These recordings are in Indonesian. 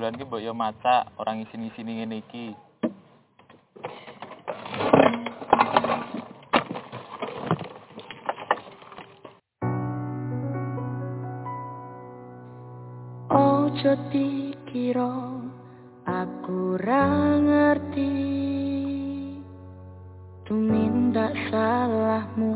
kebetulan ki mbok yo maca orang isin-isini ngene iki. Ojo dikira aku ra ngerti tumindak salahmu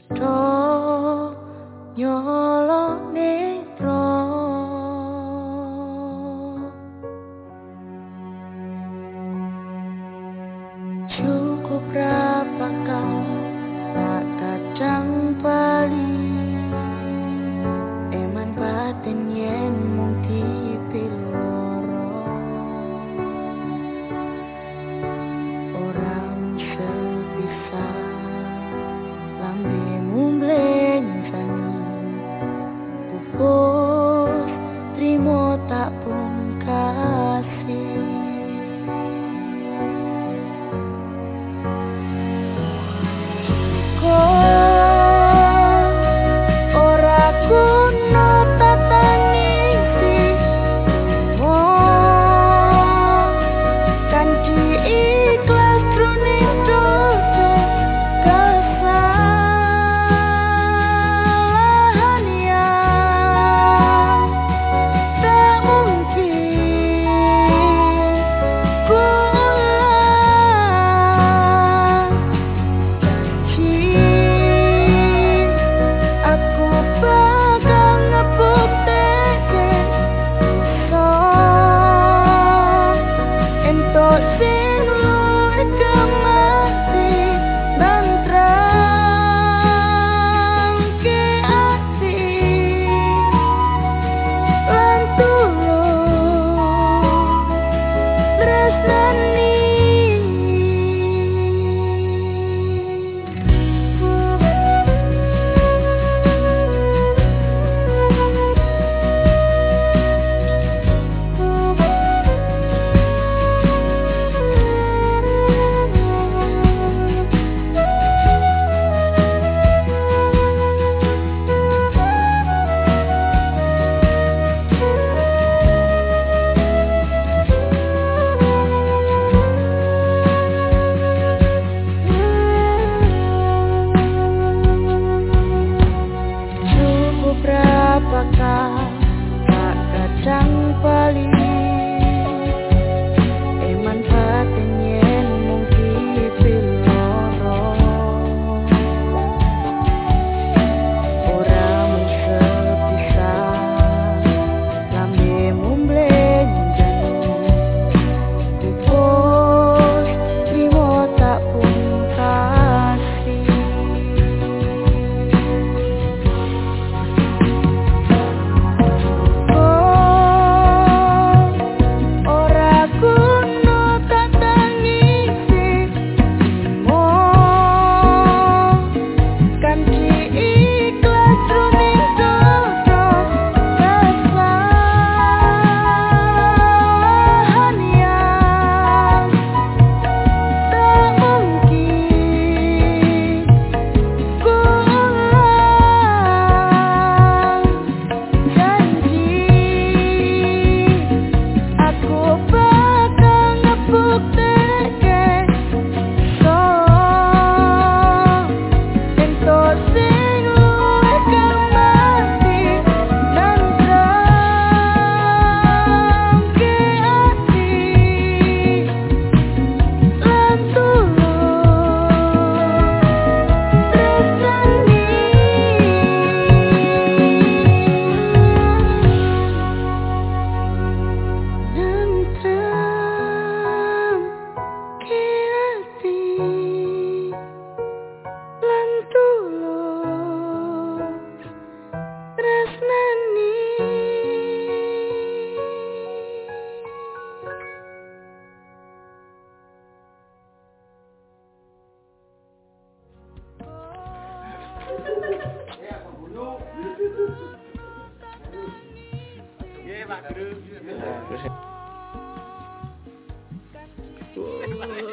the all Your tak pun kasih.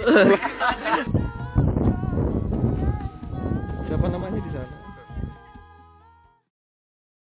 Yeah.